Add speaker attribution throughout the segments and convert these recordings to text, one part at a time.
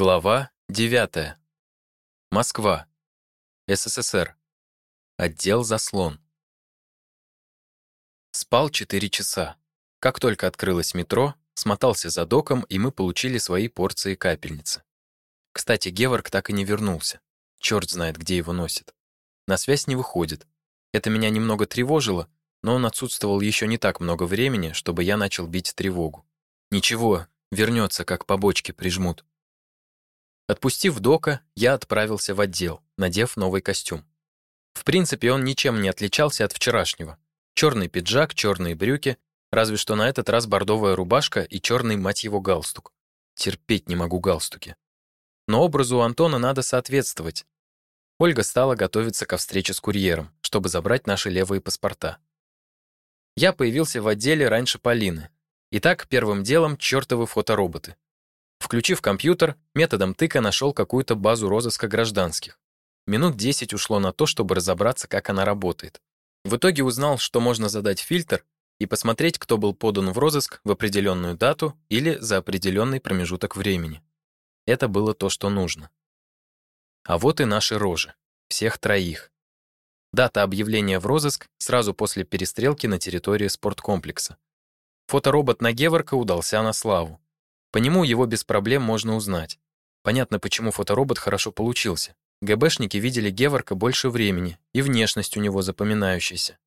Speaker 1: Глава 9. Москва. СССР. Отдел «Заслон». Спал 4 часа. Как только открылось метро, смотался за доком, и мы получили свои порции капельницы. Кстати, Геворг так и не вернулся. Черт знает, где его носит. На связь не выходит. Это меня немного тревожило, но он отсутствовал еще не так много времени, чтобы я начал бить тревогу. Ничего, вернется, как по бочке прижмут. Отпустив Дока, я отправился в отдел, надев новый костюм. В принципе, он ничем не отличался от вчерашнего. Черный пиджак, черные брюки, разве что на этот раз бордовая рубашка и черный, мать его, галстук. Терпеть не могу галстуки. Но образу Антона надо соответствовать. Ольга стала готовиться ко встрече с курьером, чтобы забрать наши левые паспорта. Я появился в отделе раньше Полины. Итак, первым делом чертовы фотороботы. Включив компьютер, методом тыка нашел какую-то базу розыска гражданских. Минут 10 ушло на то, чтобы разобраться, как она работает. В итоге узнал, что можно задать фильтр и посмотреть, кто был подан в розыск в определенную дату или за определенный промежуток времени. Это было то, что нужно. А вот и наши рожи. Всех троих. Дата объявления в розыск сразу после перестрелки на территории спорткомплекса. Фоторобот на Геворка удался на славу. По нему его без проблем можно узнать. Понятно, почему фоторобот хорошо получился. ГБшники видели Геворка больше времени, и внешность у него запоминающаяся.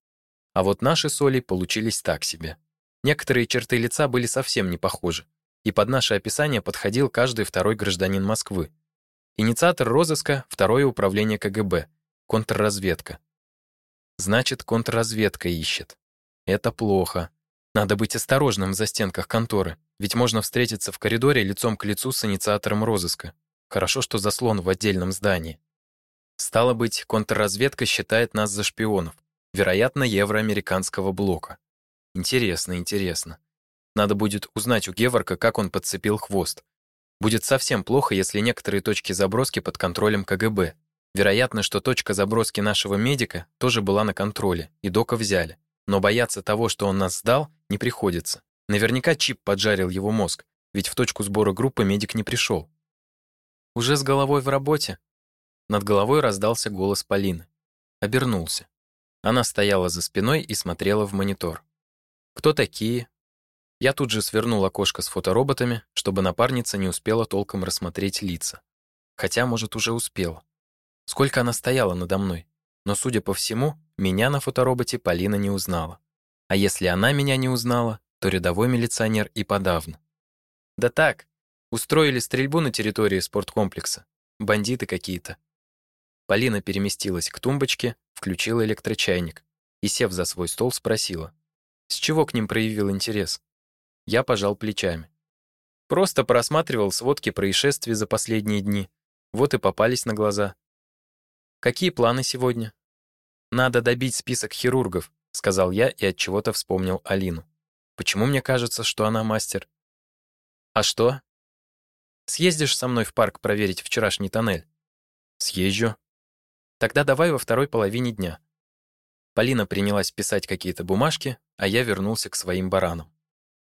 Speaker 1: А вот наши соли получились так себе. Некоторые черты лица были совсем не похожи, и под наше описание подходил каждый второй гражданин Москвы. Инициатор розыска — второе управление КГБ, контрразведка. Значит, контрразведка ищет. Это плохо. Надо быть осторожным в застенках конторы, ведь можно встретиться в коридоре лицом к лицу с инициатором розыска. Хорошо, что заслон в отдельном здании. Стало быть, контрразведка считает нас за шпионов, вероятно, евроамериканского блока. Интересно, интересно. Надо будет узнать у Геворка, как он подцепил хвост. Будет совсем плохо, если некоторые точки заброски под контролем КГБ. Вероятно, что точка заброски нашего медика тоже была на контроле, и Дока взяли. Но бояться того, что он нас сдал, не приходится. Наверняка чип поджарил его мозг, ведь в точку сбора группы медик не пришел. Уже с головой в работе. Над головой раздался голос Полины. Обернулся. Она стояла за спиной и смотрела в монитор. Кто такие? Я тут же свернул окошко с фотороботами, чтобы напарница не успела толком рассмотреть лица. Хотя, может, уже успела. Сколько она стояла надо мной. Но, судя по всему, меня на фотороботе Полина не узнала. А если она меня не узнала, то рядовой милиционер и подавно. Да так, устроили стрельбу на территории спорткомплекса. Бандиты какие-то. Полина переместилась к тумбочке, включила электрочайник и, сев за свой стол, спросила, с чего к ним проявил интерес. Я пожал плечами. Просто просматривал сводки происшествий за последние дни. Вот и попались на глаза. Какие планы сегодня? Надо добить список хирургов, сказал я и от чего-то вспомнил Алину. Почему мне кажется, что она мастер? А что? Съездишь со мной в парк проверить вчерашний тоннель? Съезжу. Тогда давай во второй половине дня. Полина принялась писать какие-то бумажки, а я вернулся к своим баранам.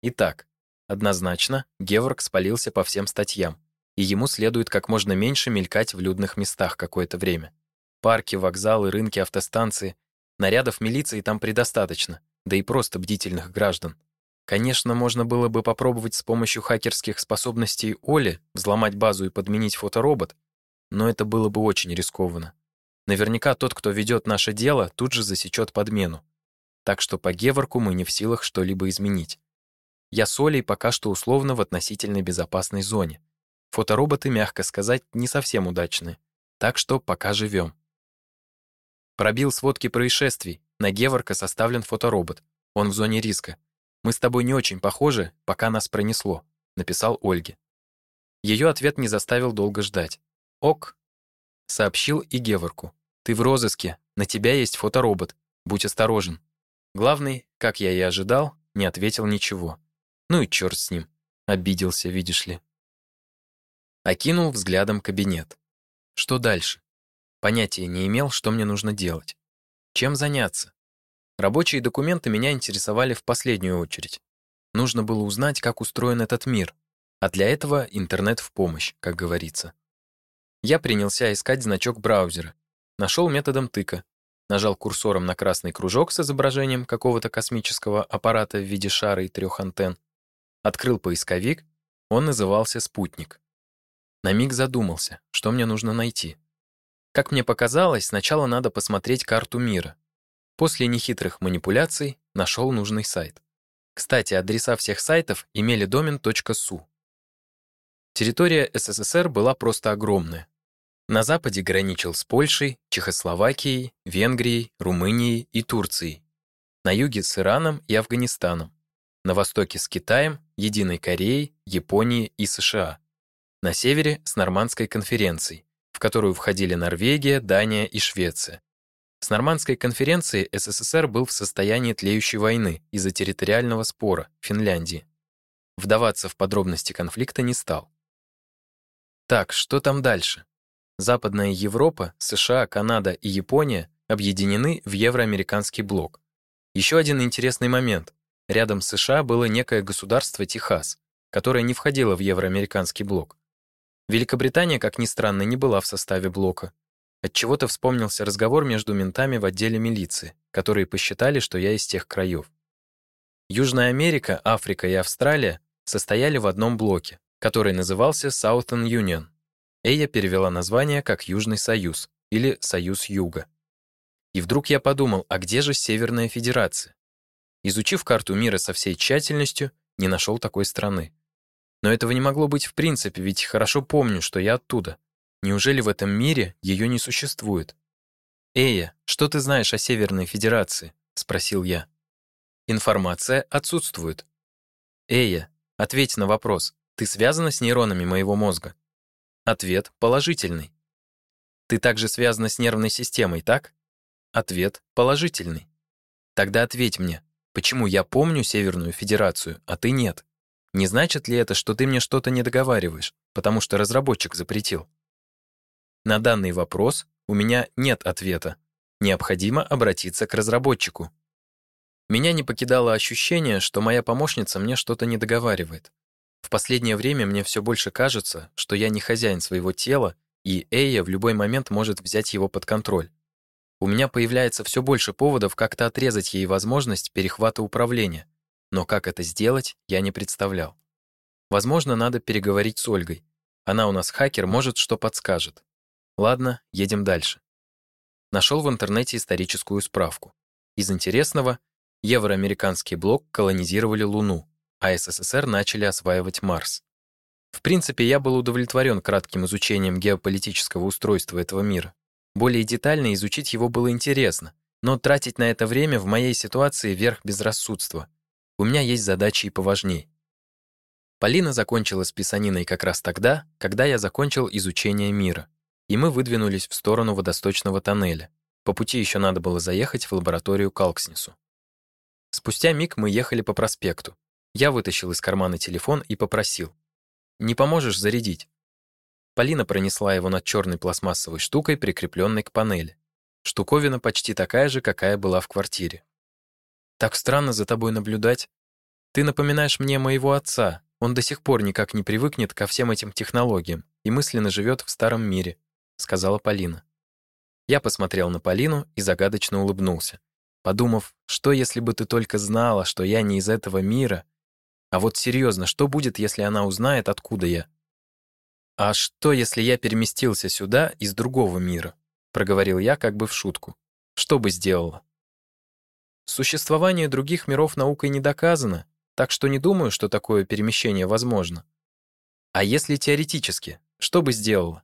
Speaker 1: Итак, однозначно, Геворг спалился по всем статьям, и ему следует как можно меньше мелькать в людных местах какое-то время. Парки, вокзалы, рынки, автостанции. Нарядов милиции там предостаточно, да и просто бдительных граждан. Конечно, можно было бы попробовать с помощью хакерских способностей Оли взломать базу и подменить фоторобот, но это было бы очень рискованно. Наверняка тот, кто ведет наше дело, тут же засечет подмену. Так что по Геворку мы не в силах что-либо изменить. Я с Олей пока что условно в относительно безопасной зоне. Фотороботы, мягко сказать, не совсем удачные. Так что пока живем. Пробил сводки происшествий. На Геворка составлен фоторобот. Он в зоне риска. Мы с тобой не очень похожи, пока нас пронесло, написал Ольге. Ее ответ не заставил долго ждать. Ок, сообщил и Геворку. Ты в розыске, на тебя есть фоторобот. Будь осторожен. Главный, как я и ожидал, не ответил ничего. Ну и черт с ним. Обиделся, видишь ли. Окинул взглядом кабинет. Что дальше? Понятия не имел, что мне нужно делать. Чем заняться? Рабочие документы меня интересовали в последнюю очередь. Нужно было узнать, как устроен этот мир. А для этого интернет в помощь, как говорится. Я принялся искать значок браузера. Нашел методом тыка. Нажал курсором на красный кружок с изображением какого-то космического аппарата в виде шара и трех антенн. Открыл поисковик. Он назывался «Спутник». На миг задумался, что мне нужно найти. Как мне показалось, сначала надо посмотреть карту мира. После нехитрых манипуляций нашел нужный сайт. Кстати, адреса всех сайтов имели домен .su. Территория СССР была просто огромная. На западе граничил с Польшей, Чехословакией, Венгрией, Румынией и Турцией. На юге с Ираном и Афганистаном. На востоке с Китаем, Единой Кореей, Японией и США. На севере с Нормандской конференцией, в которую входили Норвегия, Дания и Швеция. С Нормандской конференции СССР был в состоянии тлеющей войны из-за территориального спора Финляндии. Вдаваться в подробности конфликта не стал. Так, что там дальше? Западная Европа, США, Канада и Япония объединены в евроамериканский блок. Еще один интересный момент. Рядом с США было некое государство Техас, которое не входило в евроамериканский блок. Великобритания, как ни странно, не была в составе блока. Отчего-то вспомнился разговор между ментами в отделе милиции, которые посчитали, что я из тех краев. Южная Америка, Африка и Австралия состояли в одном блоке, который назывался Southern Union. Эя перевела название как Южный Союз или Союз Юга. И вдруг я подумал, а где же Северная Федерация? Изучив карту мира со всей тщательностью, не нашел такой страны. Но этого не могло быть в принципе, ведь хорошо помню, что я оттуда. Неужели в этом мире ее не существует? «Эя, что ты знаешь о Северной Федерации?» — спросил я. «Информация отсутствует». «Эя, ответь на вопрос. Ты связана с нейронами моего мозга?» Ответ положительный. «Ты также связана с нервной системой, так?» Ответ положительный. Тогда ответь мне, почему я помню Северную Федерацию, а ты нет? Не значит ли это, что ты мне что-то не договариваешь, потому что разработчик запретил? На данный вопрос у меня нет ответа. Необходимо обратиться к разработчику. Меня не покидало ощущение, что моя помощница мне что-то не договаривает. В последнее время мне все больше кажется, что я не хозяин своего тела, и Эйя в любой момент может взять его под контроль. У меня появляется все больше поводов как-то отрезать ей возможность перехвата управления, но как это сделать, я не представлял. Возможно, надо переговорить с Ольгой. Она у нас хакер, может, что подскажет. Ладно, едем дальше. Нашел в интернете историческую справку. Из интересного, евроамериканский блок колонизировали Луну, а СССР начали осваивать Марс. В принципе, я был удовлетворен кратким изучением геополитического устройства этого мира. Более детально изучить его было интересно, но тратить на это время в моей ситуации верх безрассудства — у меня есть задачи и поважней. Полина закончила с писаниной как раз тогда, когда я закончил изучение мира, и мы выдвинулись в сторону водосточного тоннеля. По пути еще надо было заехать в лабораторию к Алкснису. Спустя миг мы ехали по проспекту. Я вытащил из кармана телефон и попросил. «Не поможешь зарядить?» Полина пронесла его над черной пластмассовой штукой, прикрепленной к панели. Штуковина почти такая же, какая была в квартире. Так странно за тобой наблюдать. Ты напоминаешь мне моего отца. Он до сих пор никак не привыкнет ко всем этим технологиям и мысленно живет в старом мире», — сказала Полина. Я посмотрел на Полину и загадочно улыбнулся, подумав, что если бы ты только знала, что я не из этого мира. А вот серьезно, что будет, если она узнает, откуда я? А что, если я переместился сюда из другого мира? проговорил я как бы в шутку. Что бы сделала? Существование других миров наукой не доказано, так что не думаю, что такое перемещение возможно. А если теоретически, что бы сделала?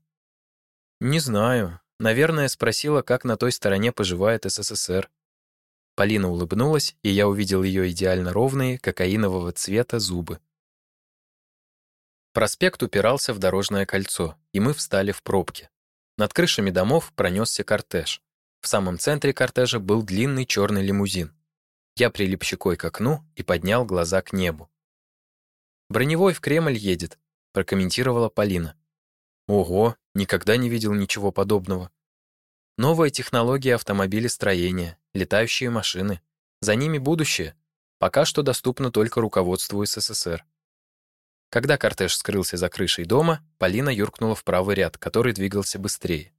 Speaker 1: Не знаю. Наверное, спросила, как на той стороне поживает СССР. Полина улыбнулась, и я увидел ее идеально ровные, кокаинового цвета зубы. Проспект упирался в дорожное кольцо, и мы встали в пробке. Над крышами домов пронесся кортеж. В самом центре кортежа был длинный черный лимузин. Я прилип щекой к окну и поднял глаза к небу. «Броневой в Кремль едет», — прокомментировала Полина. «Ого, никогда не видел ничего подобного. Новая технология автомобилестроения, летающие машины. За ними будущее. Пока что доступно только руководству СССР. Когда кортеж скрылся за крышей дома, Полина юркнула в правый ряд, который двигался быстрее.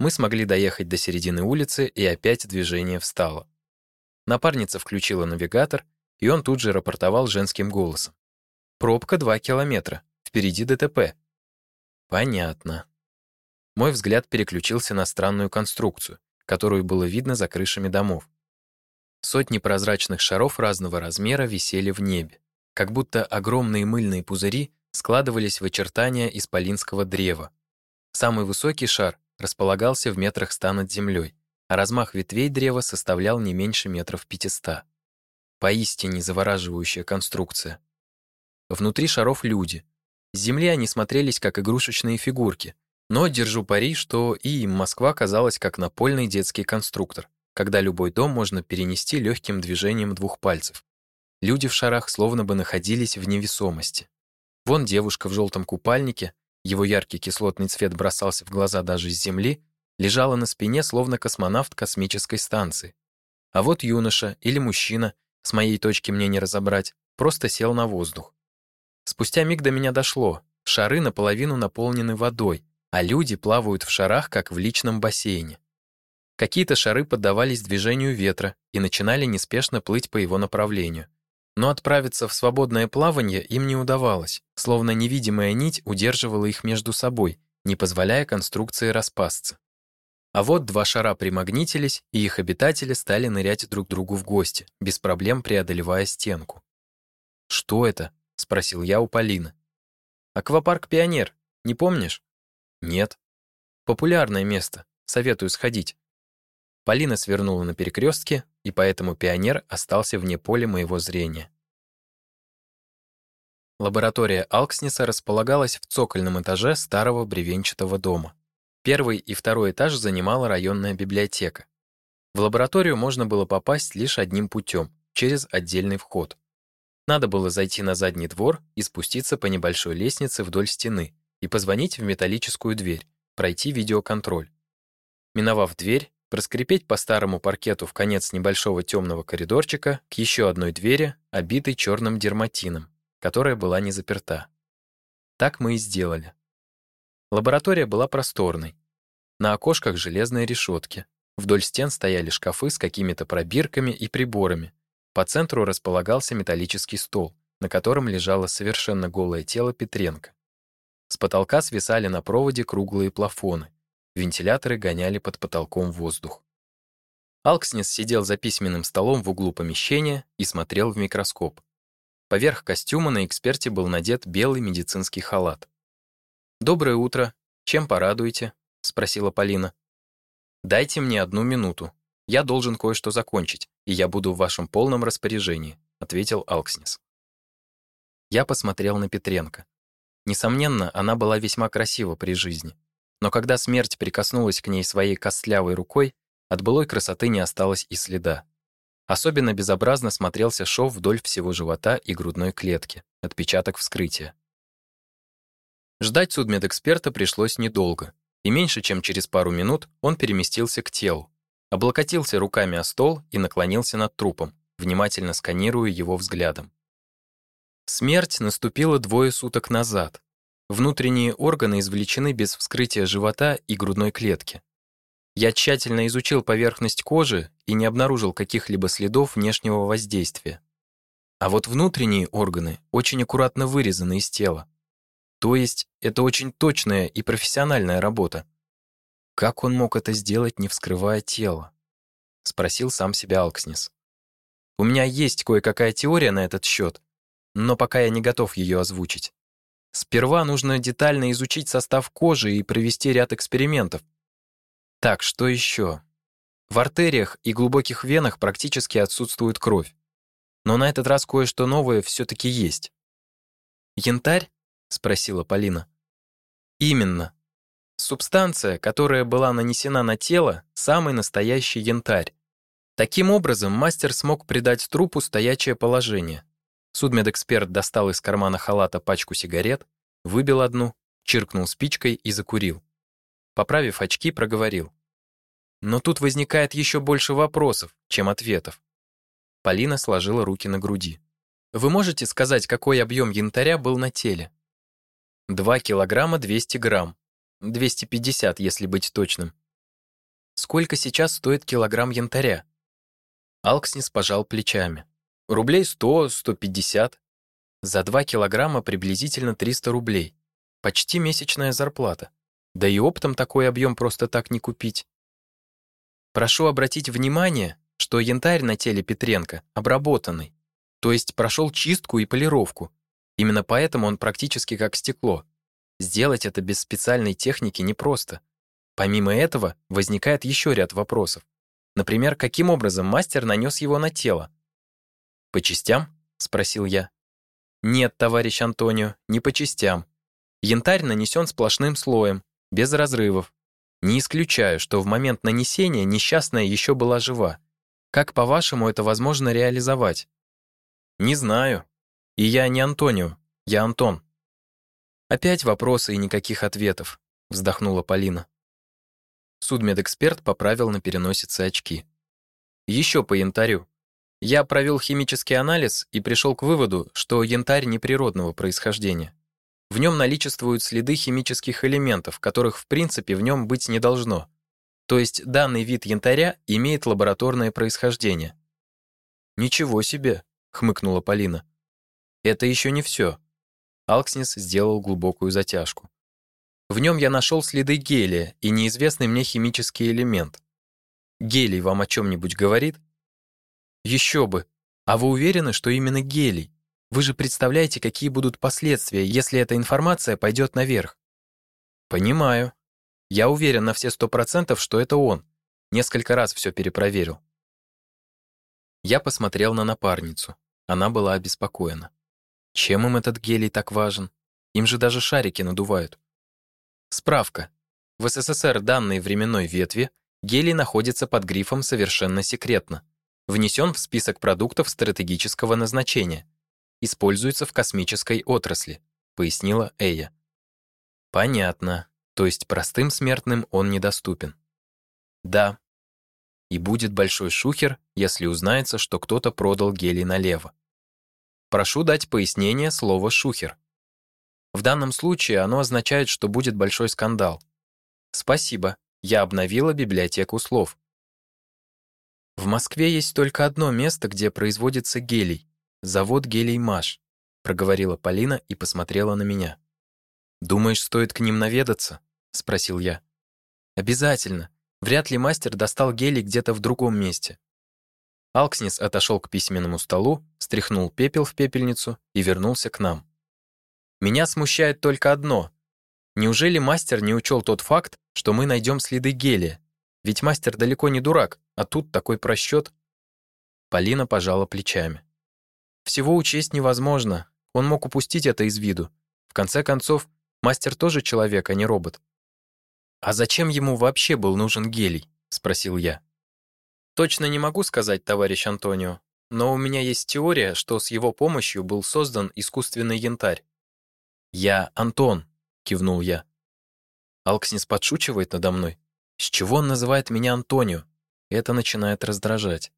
Speaker 1: Мы смогли доехать до середины улицы, и опять движение встало. Напарница включила навигатор, и он тут же рапортовал женским голосом. «Пробка 2 километра. Впереди ДТП». «Понятно». Мой взгляд переключился на странную конструкцию, которую было видно за крышами домов. Сотни прозрачных шаров разного размера висели в небе, как будто огромные мыльные пузыри складывались в очертания исполинского древа. Самый высокий шар располагался в метрах ста над землей, а размах ветвей древа составлял не меньше метров пятиста. Поистине завораживающая конструкция. Внутри шаров люди. С земли они смотрелись как игрушечные фигурки, но держу пари, что и им Москва казалась как напольный детский конструктор, когда любой дом можно перенести легким движением двух пальцев. Люди в шарах словно бы находились в невесомости. Вон девушка в желтом купальнике, его яркий кислотный цвет бросался в глаза даже с земли, лежала на спине, словно космонавт космической станции. А вот юноша или мужчина, с моей точки мне не разобрать, просто сел на воздух. Спустя миг до меня дошло. Шары наполовину наполнены водой, а люди плавают в шарах, как в личном бассейне. Какие-то шары поддавались движению ветра и начинали неспешно плыть по его направлению. Но отправиться в свободное плавание им не удавалось, словно невидимая нить удерживала их между собой, не позволяя конструкции распасться. А вот два шара примагнитились, и их обитатели стали нырять друг другу в гости, без проблем преодолевая стенку. «Что это?» — спросил я у Полины. «Аквапарк «Пионер». Не помнишь?» Нет. Популярное место. Советую сходить. Полина свернула на перекрестке, и поэтому пионер остался вне поля моего зрения. Лаборатория Алкснеса располагалась в цокольном этаже старого бревенчатого дома. Первый и второй этаж занимала районная библиотека. В лабораторию можно было попасть лишь одним путем, через отдельный вход. Надо было зайти на задний двор и спуститься по небольшой лестнице вдоль стены, и позвонить в металлическую дверь, пройти видеоконтроль. Миновав дверь, проскрипеть по старому паркету в конец небольшого темного коридорчика к еще одной двери, обитой черным дерматином, которая была не заперта. Так мы и сделали. Лаборатория была просторной. На окошках железные решетки. Вдоль стен стояли шкафы с какими-то пробирками и приборами. По центру располагался металлический стол, на котором лежало совершенно голое тело Петренко. С потолка свисали на проводе круглые плафоны. Вентиляторы гоняли под потолком воздух. Алкснес сидел за письменным столом в углу помещения и смотрел в микроскоп. Поверх костюма на эксперте был надет белый медицинский халат. «Доброе утро. Чем порадуете?» — спросила Полина. «Дайте мне одну минуту. Я должен кое-что закончить, и я буду в вашем полном распоряжении», — ответил Алкснес. Я посмотрел на Петренко. Несомненно, она была весьма красива при жизни. Но когда смерть прикоснулась к ней своей костлявой рукой, от былой красоты не осталось и следа. Особенно безобразно смотрелся шов вдоль всего живота и грудной клетки, отпечаток вскрытия. Ждать судмедэксперта пришлось недолго, и меньше чем через пару минут он переместился к телу, облокотился руками о стол и наклонился над трупом, внимательно сканируя его взглядом. Смерть наступила двое суток назад. Внутренние органы извлечены без вскрытия живота и грудной клетки. Я тщательно изучил поверхность кожи и не обнаружил каких-либо следов внешнего воздействия. А вот внутренние органы очень аккуратно вырезаны из тела. То есть это очень точная и профессиональная работа. Как он мог это сделать, не вскрывая тело? Спросил сам себя Алкснис. У меня есть кое-какая теория на этот счет, но пока я не готов ее озвучить. Сперва нужно детально изучить состав кожи и провести ряд экспериментов. Так, что еще? В артериях и глубоких венах практически отсутствует кровь. Но на этот раз кое-что новое все-таки есть. «Янтарь?» — спросила Полина. «Именно. Субстанция, которая была нанесена на тело, самый настоящий янтарь. Таким образом, мастер смог придать трупу стоячее положение. Судмедэксперт достал из кармана халата пачку сигарет, выбил одну, чиркнул спичкой и закурил. Поправив очки, проговорил. Но тут возникает еще больше вопросов, чем ответов. Полина сложила руки на груди. Вы можете сказать, какой объем янтаря был на теле? 2 килограмма 200 грамм. 250, если быть точным. Сколько сейчас стоит килограмм янтаря? Алкснис пожал плечами. Рублей 100, 150. За 2 килограмма приблизительно 300 рублей. Почти месячная зарплата. Да и оптом такой объем просто так не купить. Прошу обратить внимание, что янтарь на теле Петренко обработанный, то есть прошел чистку и полировку. Именно поэтому он практически как стекло. Сделать это без специальной техники непросто. Помимо этого, возникает еще ряд вопросов. Например, каким образом мастер нанес его на тело? «По частям?» — спросил я. «Нет, товарищ Антонио, не по частям. Янтарь нанесен сплошным слоем, без разрывов. Не исключаю, что в момент нанесения несчастная еще была жива. Как, по-вашему, это возможно реализовать? Не знаю. И я не Антонио, я Антон. Опять вопросы и никаких ответов, вздохнула Полина. Судмедэксперт поправил на переносице очки. Еще по янтарю. Я провел химический анализ и пришел к выводу, что янтарь неприродного происхождения. В нем наличествуют следы химических элементов, которых в принципе в нем быть не должно. То есть данный вид янтаря имеет лабораторное происхождение. Ничего себе, хмыкнула Полина. Это еще не все. Алкснис сделал глубокую затяжку. В нем я нашел следы гелия и неизвестный мне химический элемент. Гелий вам о чем нибудь говорит? Еще бы. А вы уверены, что именно гелий? Вы же представляете, какие будут последствия, если эта информация пойдет наверх. Понимаю. Я уверен на все сто процентов, что это он. Несколько раз все перепроверил. Я посмотрел на напарницу. Она была обеспокоена. Чем им этот гелий так важен? Им же даже шарики надувают. Справка. В СССР данной временной ветви гелий находится под грифом «Совершенно секретно». Внесен в список продуктов стратегического назначения используется в космической отрасли, пояснила Эя. Понятно. То есть простым смертным он недоступен. Да. И будет большой шухер, если узнается, что кто-то продал гелий налево. Прошу дать пояснение слова шухер. В данном случае оно означает, что будет большой скандал. Спасибо. Я обновила библиотеку слов. В Москве есть только одно место, где производится гелий завод «Гелий-Маш», — проговорила Полина и посмотрела на меня. «Думаешь, стоит к ним наведаться?» — спросил я. «Обязательно. Вряд ли мастер достал гелий где-то в другом месте». Алкснис отошел к письменному столу, стряхнул пепел в пепельницу и вернулся к нам. «Меня смущает только одно. Неужели мастер не учел тот факт, что мы найдем следы гелия? Ведь мастер далеко не дурак, а тут такой просчет». Полина пожала плечами. Всего учесть невозможно. Он мог упустить это из виду. В конце концов, мастер тоже человек, а не робот. «А зачем ему вообще был нужен гелий?» — спросил я. «Точно не могу сказать, товарищ Антонио, но у меня есть теория, что с его помощью был создан искусственный янтарь». «Я Антон», — кивнул я. Алкснис подшучивает надо мной. С чего он называет меня Антонио? Это начинает раздражать.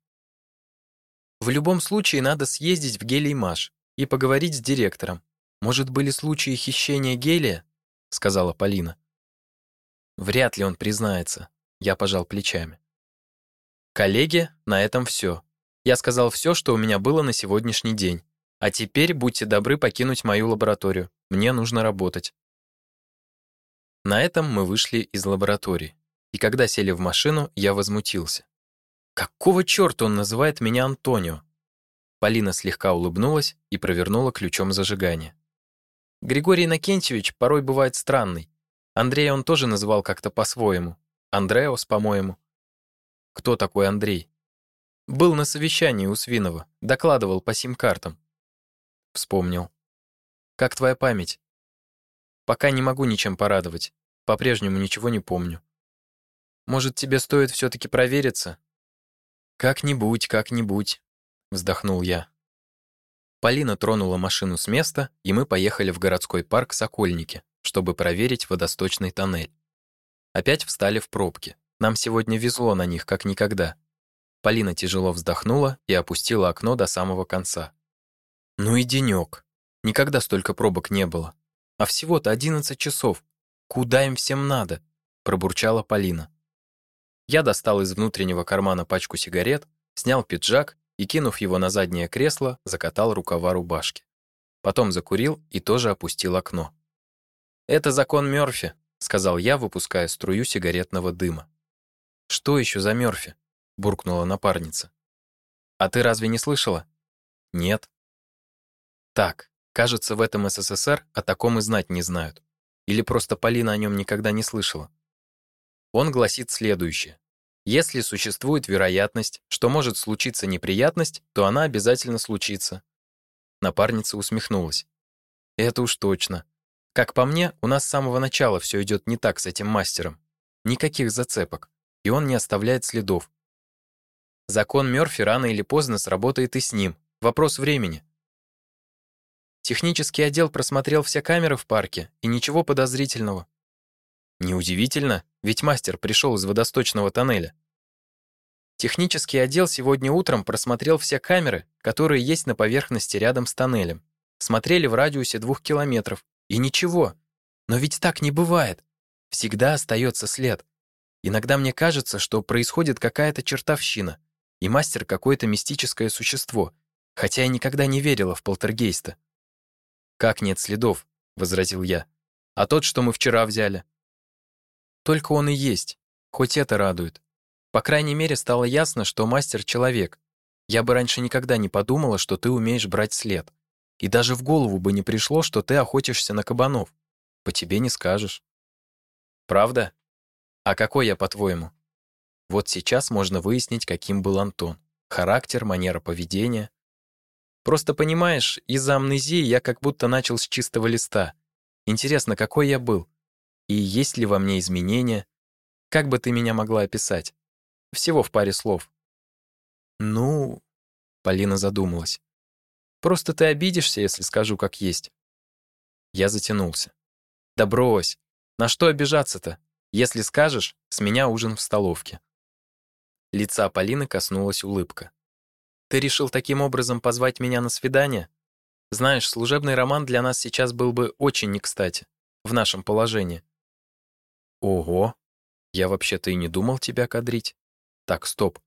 Speaker 1: В любом случае надо съездить в Гелий-Маш и поговорить с директором. Может, были случаи хищения гелия? сказала Полина. Вряд ли он признается, я пожал плечами. Коллеги, на этом все. Я сказал все, что у меня было на сегодняшний день. А теперь будьте добры покинуть мою лабораторию. Мне нужно работать. На этом мы вышли из лаборатории. И когда сели в машину, я возмутился. Какого чёрта он называет меня Антонио? Полина слегка улыбнулась и провернула ключом зажигания. Григорий Накентьевич порой бывает странный. Андрея он тоже называл как-то по-своему. Андреос, по-моему. Кто такой Андрей? Был на совещании у Свинова, докладывал по сим-картам. Вспомнил. Как твоя память? Пока не могу ничем порадовать. По-прежнему ничего не помню. Может, тебе стоит все таки провериться? «Как-нибудь, как-нибудь», — вздохнул я. Полина тронула машину с места, и мы поехали в городской парк Сокольники, чтобы проверить водосточный тоннель. Опять встали в пробки. Нам сегодня везло на них, как никогда. Полина тяжело вздохнула и опустила окно до самого конца. Ну и денек. Никогда столько пробок не было. А всего-то 11 часов. Куда им всем надо? пробурчала Полина. Я достал из внутреннего кармана пачку сигарет, снял пиджак и, кинув его на заднее кресло, закатал рукава рубашки. Потом закурил и тоже опустил окно. «Это закон Мёрфи», — сказал я, выпуская струю сигаретного дыма. «Что еще за Мёрфи?» — буркнула напарница. «А ты разве не слышала?» «Нет». «Так, кажется, в этом СССР о таком и знать не знают. Или просто Полина о нем никогда не слышала. Он гласит следующее. Если существует вероятность, что может случиться неприятность, то она обязательно случится. Напарница усмехнулась. Это уж точно. Как по мне, у нас с самого начала все идет не так с этим мастером. Никаких зацепок, и он не оставляет следов. Закон Мёрфи рано или поздно сработает и с ним. Вопрос времени. Технический отдел просмотрел все камеры в парке, и ничего подозрительного. Неудивительно, ведь мастер пришел из водосточного тоннеля. Технический отдел сегодня утром просмотрел все камеры, которые есть на поверхности рядом с тоннелем. Смотрели в радиусе двух километров. И ничего. Но ведь так не бывает. Всегда остается след. Иногда мне кажется, что происходит какая-то чертовщина, и мастер какое-то мистическое существо, хотя я никогда не верила в полтергейста. «Как нет следов?» — возразил я. «А тот, что мы вчера взяли?» Только он и есть. Хоть это радует. По крайней мере, стало ясно, что мастер — человек. Я бы раньше никогда не подумала, что ты умеешь брать след. И даже в голову бы не пришло, что ты охотишься на кабанов. По тебе не скажешь. Правда? А какой я, по-твоему? Вот сейчас можно выяснить, каким был Антон. Характер, манера поведения. Просто понимаешь, из-за амнезии я как будто начал с чистого листа. Интересно, какой я был? И есть ли во мне изменения? Как бы ты меня могла описать? Всего в паре слов. Ну, Полина задумалась. Просто ты обидишься, если скажу как есть. Я затянулся. Да брось. На что обижаться-то? Если скажешь, с меня ужин в столовке. Лица Полины коснулась улыбка. Ты решил таким образом позвать меня на свидание? Знаешь, служебный роман для нас сейчас был бы очень не кстати в нашем положении. Ого, я вообще-то и не думал тебя кадрить. Так, стоп.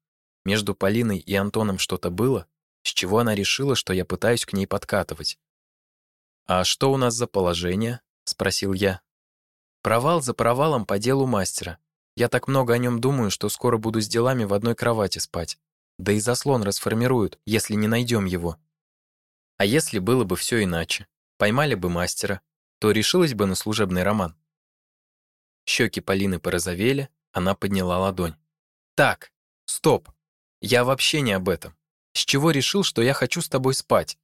Speaker 1: Между Полиной и Антоном что-то было, с чего она решила, что я пытаюсь к ней подкатывать. А что у нас за положение? спросил я. Провал за провалом по делу мастера. Я так много о нем думаю, что скоро буду с делами в одной кровати спать. Да и заслон расформируют, если не найдем его. А если было бы все иначе? Поймали бы мастера, то решилась бы на служебный роман. Щеки Полины порозовели, она подняла ладонь. «Так, стоп. Я вообще не об этом. С чего решил, что я хочу с тобой спать?»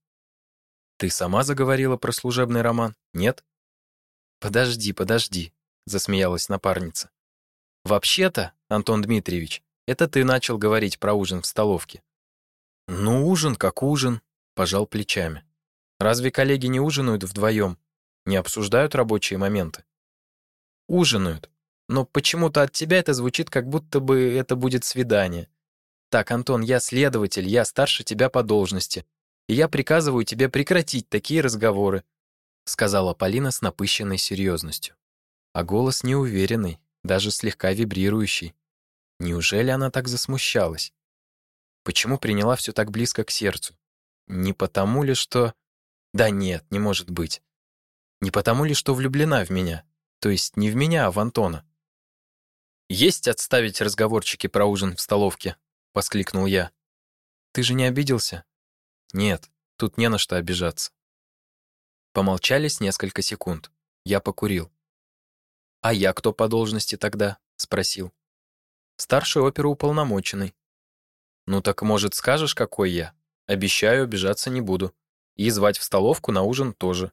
Speaker 1: «Ты сама заговорила про служебный роман, нет?» «Подожди, подожди», — засмеялась напарница. «Вообще-то, Антон Дмитриевич, это ты начал говорить про ужин в столовке». «Ну, ужин как ужин», — пожал плечами. «Разве коллеги не ужинают вдвоем? Не обсуждают рабочие моменты?» Ужинают. Но почему-то от тебя это звучит, как будто бы это будет свидание. Так, Антон, я следователь, я старше тебя по должности, и я приказываю тебе прекратить такие разговоры, сказала Полина с напыщенной серьезностью. А голос неуверенный, даже слегка вибрирующий. Неужели она так засмущалась? Почему приняла все так близко к сердцу? Не потому ли, что... Да нет, не может быть. Не потому ли, что влюблена в меня? То есть не в меня, а в Антона. «Есть отставить разговорчики про ужин в столовке?» — воскликнул я. «Ты же не обиделся?» «Нет, тут не на что обижаться». Помолчали с несколько секунд. Я покурил. «А я кто по должности тогда?» — спросил. «Старший оперуполномоченный». «Ну так, может, скажешь, какой я? Обещаю, обижаться не буду. И звать в столовку на ужин тоже.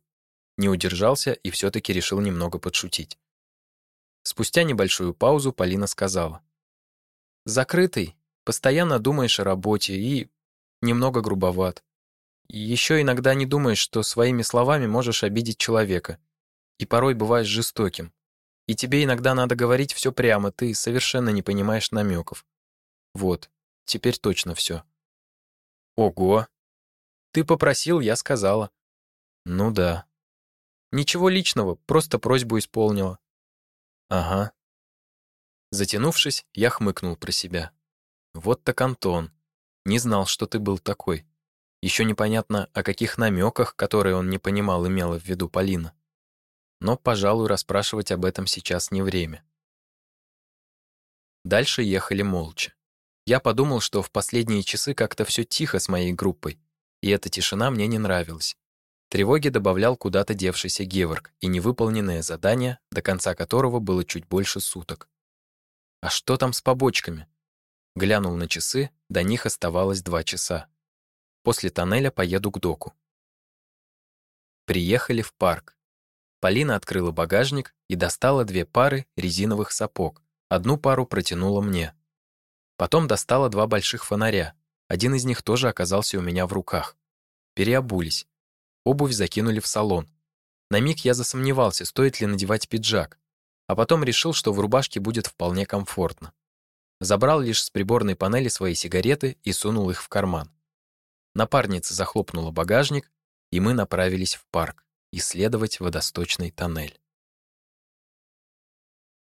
Speaker 1: Не удержался и все-таки решил немного подшутить. Спустя небольшую паузу Полина сказала. «Закрытый, постоянно думаешь о работе и немного грубоват. Еще иногда не думаешь, что своими словами можешь обидеть человека. И порой бываешь жестоким. И тебе иногда надо говорить все прямо, ты совершенно не понимаешь намеков. Вот, теперь точно все. Ого! Ты попросил, я сказала. Ну да. Ничего личного, просто просьбу исполнила. Ага. Затянувшись, я хмыкнул про себя. Вот так Антон. Не знал, что ты был такой. Еще непонятно, о каких намеках, которые он не понимал, имела в виду Полина. Но, пожалуй, расспрашивать об этом сейчас не время. Дальше ехали молча. Я подумал, что в последние часы как-то все тихо с моей группой, и эта тишина мне не нравилась. Тревоги добавлял куда-то девшийся Геворг и невыполненное задание, до конца которого было чуть больше суток. А что там с побочками? Глянул на часы, до них оставалось два часа. После тоннеля поеду к доку. Приехали в парк. Полина открыла багажник и достала две пары резиновых сапог. Одну пару протянула мне. Потом достала два больших фонаря. Один из них тоже оказался у меня в руках. Переобулись. Обувь закинули в салон. На миг я засомневался, стоит ли надевать пиджак, а потом решил, что в рубашке будет вполне комфортно. Забрал лишь с приборной панели свои сигареты и сунул их в карман. Напарница захлопнула багажник, и мы направились в парк исследовать водосточный тоннель.